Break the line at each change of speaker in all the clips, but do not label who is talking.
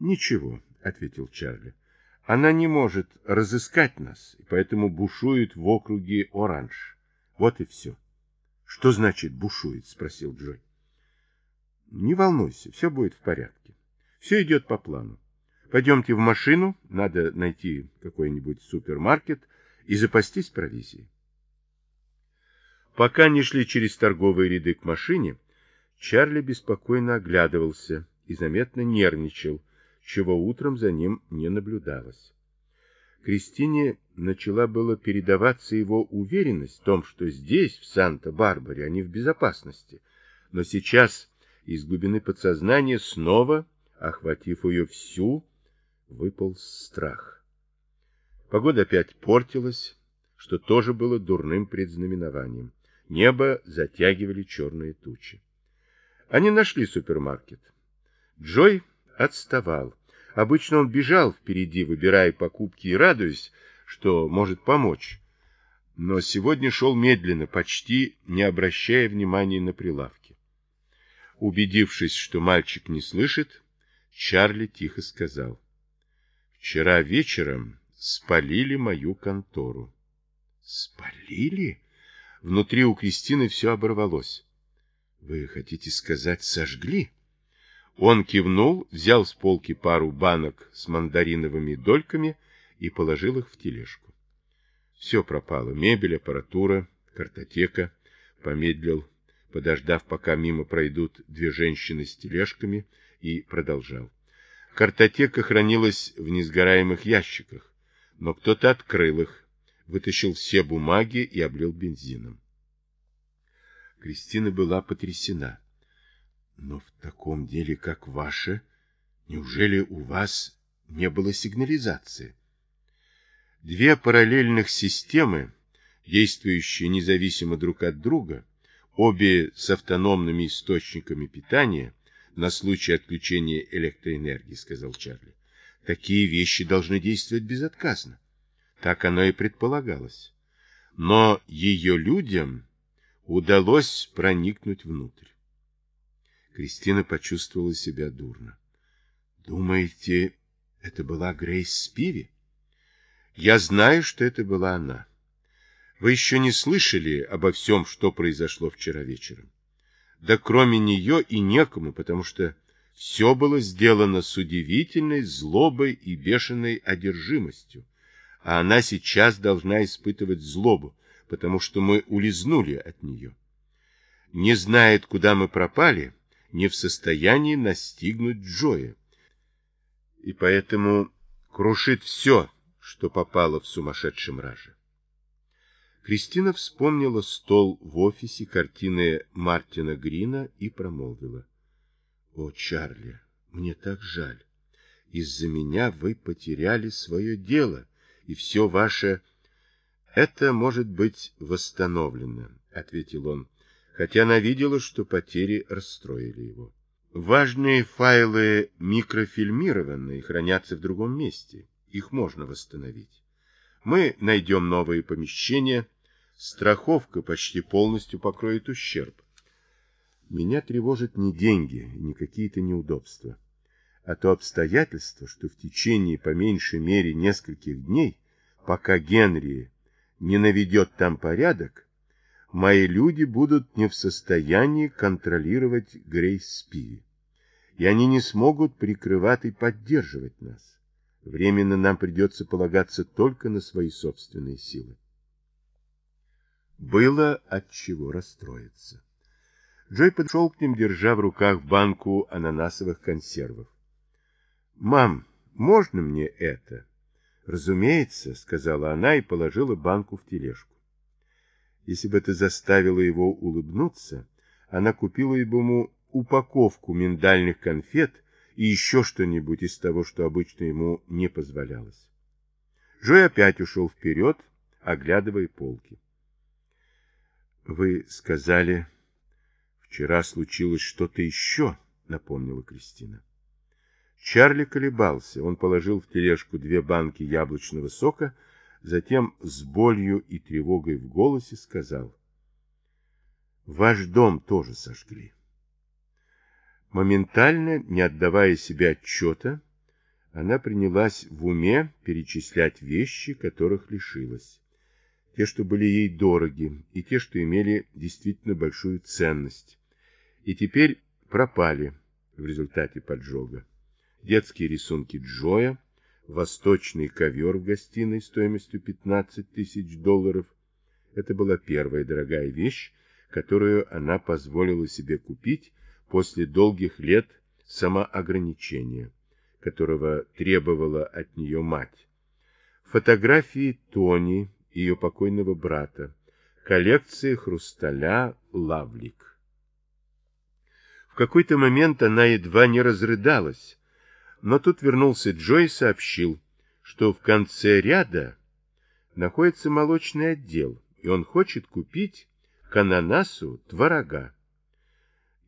Ничего, ответил Чарли. Она не может разыскать нас, и поэтому бушует в округе Оранж. Вот и все. Что значит бушует? Спросил Джой. Не волнуйся, все будет в порядке. Все идет по плану. Пойдемте в машину, надо найти какой-нибудь супермаркет и запастись провизией. Пока не шли через торговые ряды к машине, Чарли беспокойно оглядывался и заметно нервничал, чего утром за ним не наблюдалось. Кристине начала было передаваться его уверенность в том, что здесь, в Санта-Барбаре, они в безопасности, но сейчас из глубины подсознания снова, охватив ее всю, выпал страх. Погода опять портилась, что тоже было дурным предзнаменованием. Небо затягивали черные тучи. Они нашли супермаркет. Джой отставал. Обычно он бежал впереди, выбирая покупки и радуясь, что может помочь. Но сегодня шел медленно, почти не обращая внимания на прилавки. Убедившись, что мальчик не слышит, Чарли тихо сказал. «Вчера вечером спалили мою контору». «Спалили?» Внутри у Кристины все оборвалось. «Вы хотите сказать, сожгли?» Он кивнул, взял с полки пару банок с мандариновыми дольками и положил их в тележку. Все пропало. Мебель, аппаратура, картотека. Помедлил, подождав, пока мимо пройдут две женщины с тележками, и продолжал. Картотека хранилась в несгораемых ящиках, но кто-то открыл их, вытащил все бумаги и облил бензином. Кристина была потрясена. Но в таком деле, как ваше, неужели у вас не было сигнализации? Две параллельных системы, действующие независимо друг от друга, обе с автономными источниками питания, на случай отключения электроэнергии, сказал Чарли. Такие вещи должны действовать безотказно. Так оно и предполагалось. Но ее людям удалось проникнуть внутрь. Кристина почувствовала себя дурно. Думаете, это была Грейс Спиви? Я знаю, что это была она. Вы еще не слышали обо всем, что произошло вчера вечером. Да кроме нее и некому, потому что все было сделано с удивительной злобой и бешеной одержимостью, а она сейчас должна испытывать злобу, потому что мы улизнули от нее. Не знает, куда мы пропали, не в состоянии настигнуть Джоя. И поэтому крушит все, что попало в сумасшедшем раже. Кристина вспомнила стол в офисе, картины Мартина Грина и промолвила. — О, Чарли, мне так жаль. Из-за меня вы потеряли свое дело, и все ваше... — Это может быть восстановлено, — ответил он, хотя она видела, что потери расстроили его. Важные файлы микрофильмированные хранятся в другом месте. Их можно восстановить. Мы найдем новые помещения, страховка почти полностью покроет ущерб. Меня тревожат не деньги, не какие-то неудобства, а то обстоятельство, что в течение по меньшей мере нескольких дней, пока Генри не наведет там порядок, мои люди будут не в состоянии контролировать Грейс Спиви, и они не смогут прикрывать и поддерживать нас. Временно нам придется полагаться только на свои собственные силы. Было от чего расстроиться. Джой подошел к ним, держа в руках банку ананасовых консервов. «Мам, можно мне это?» «Разумеется», — сказала она и положила банку в тележку. Если бы это заставило его улыбнуться, она купила ему упаковку миндальных конфет и еще что-нибудь из того, что обычно ему не позволялось. Джой опять ушел вперед, оглядывая полки. Вы сказали, вчера случилось что-то еще, напомнила Кристина. Чарли колебался. Он положил в тележку две банки яблочного сока, затем с болью и тревогой в голосе сказал. Ваш дом тоже сожгли. Моментально, не отдавая себе отчета, Она принялась в уме перечислять вещи, которых лишилась. Те, что были ей дороги, и те, что имели действительно большую ценность. И теперь пропали в результате поджога. Детские рисунки Джоя, восточный ковер в гостиной стоимостью 15 тысяч долларов. Это была первая дорогая вещь, которую она позволила себе купить после долгих лет самоограничения, которого требовала от нее мать. Фотографии Тони, ее покойного брата, коллекции хрусталя Лавлик. В какой-то момент она едва не разрыдалась, но тут вернулся Джой и сообщил, что в конце ряда находится молочный отдел, и он хочет купить к ананасу творога.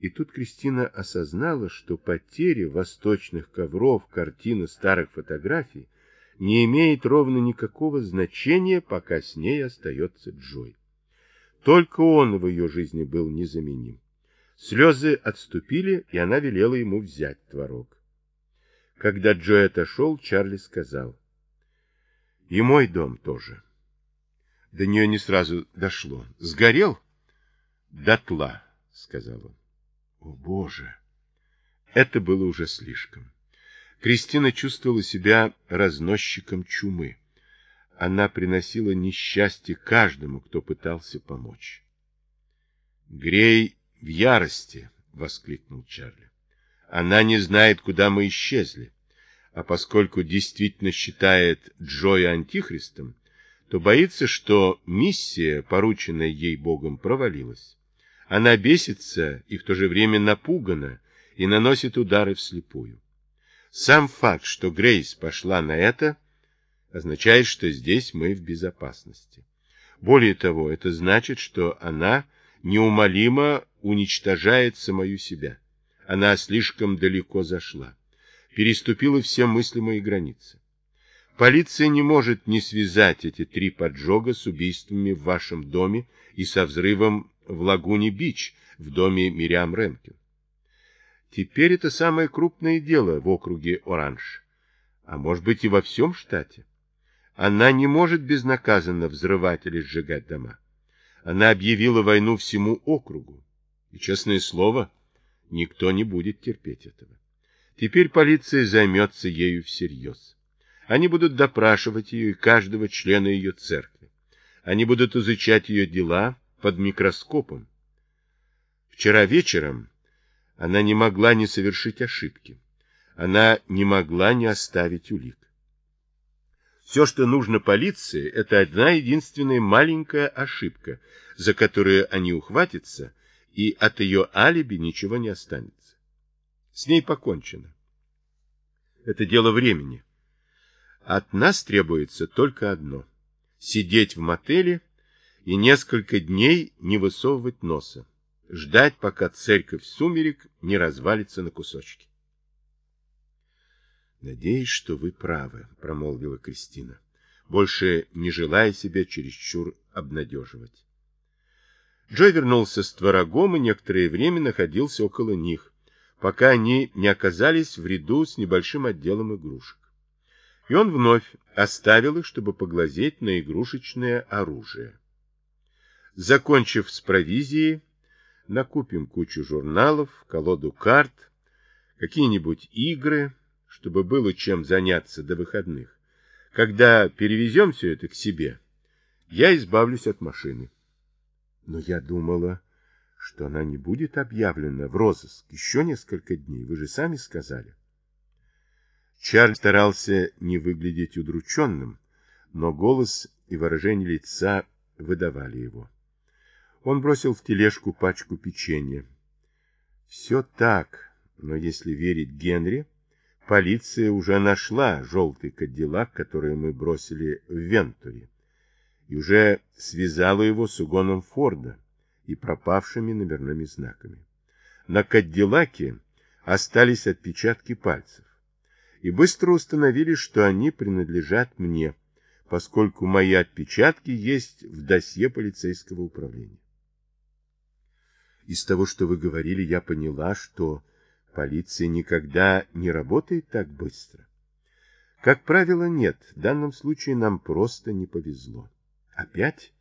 И тут Кристина осознала, что потеря восточных ковров, картин старых фотографий не имеет ровно никакого значения, пока с ней остается Джой. Только он в ее жизни был незаменим. Слезы отступили, и она велела ему взять творог. Когда Джой отошел, Чарли сказал. И мой дом тоже. До нее не сразу дошло. Сгорел? Дотла, сказал он. О, Боже! Это было уже слишком. Кристина чувствовала себя разносчиком чумы. Она приносила несчастье каждому, кто пытался помочь. «Грей в ярости!» — воскликнул Чарли. Она не знает, куда мы исчезли. А поскольку действительно считает Джоя антихристом, то боится, что миссия, порученная ей Богом, провалилась. Она бесится и в то же время напугана и наносит удары вслепую. Сам факт, что Грейс пошла на это, означает, что здесь мы в безопасности. Более того, это значит, что она неумолимо уничтожает самую себя. Она слишком далеко зашла, переступила все мыслимые границы. Полиция не может не связать эти три поджога с убийствами в вашем доме и со взрывом в Лагуне-Бич в доме Мириам Ренкин. Теперь это самое крупное дело в округе Оранж, а может быть и во всем штате. Она не может безнаказанно взрывать или сжигать дома. Она объявила войну всему округу. И, честное слово, Никто не будет терпеть этого. Теперь полиция займется ею всерьез. Они будут допрашивать ее и каждого члена ее церкви. Они будут изучать ее дела под микроскопом. Вчера вечером она не могла не совершить ошибки. Она не могла не оставить улик. Все, что нужно полиции, это одна единственная маленькая ошибка, за которую они ухватятся – и от ее алиби ничего не останется. С ней покончено. Это дело времени. От нас требуется только одно — сидеть в мотеле и несколько дней не высовывать носа, ждать, пока церковь сумерек не развалится на кусочки. «Надеюсь, что вы правы», — промолвила Кристина, больше не желая себя чересчур обнадеживать. Джой вернулся с творогом и некоторое время находился около них, пока они не оказались в ряду с небольшим отделом игрушек. И он вновь оставил их, чтобы поглазеть на игрушечное оружие. Закончив с провизией, накупим кучу журналов, колоду карт, какие-нибудь игры, чтобы было чем заняться до выходных. Когда перевезем все это к себе, я избавлюсь от машины. Но я думала, что она не будет объявлена в розыск еще несколько дней. Вы же сами сказали. Чарльз старался не выглядеть удрученным, но голос и выражение лица выдавали его. Он бросил в тележку пачку печенья. Все так, но если верить Генри, полиция уже нашла желтый кадиллак, который мы бросили в Вентуре и уже связала его с угоном Форда и пропавшими номерными знаками. На Кадиллаке остались отпечатки пальцев, и быстро установили, что они принадлежат мне, поскольку мои отпечатки есть в досье полицейского управления. Из того, что вы говорили, я поняла, что полиция никогда не работает так быстро. Как правило, нет. В данном случае нам просто не повезло. Опять?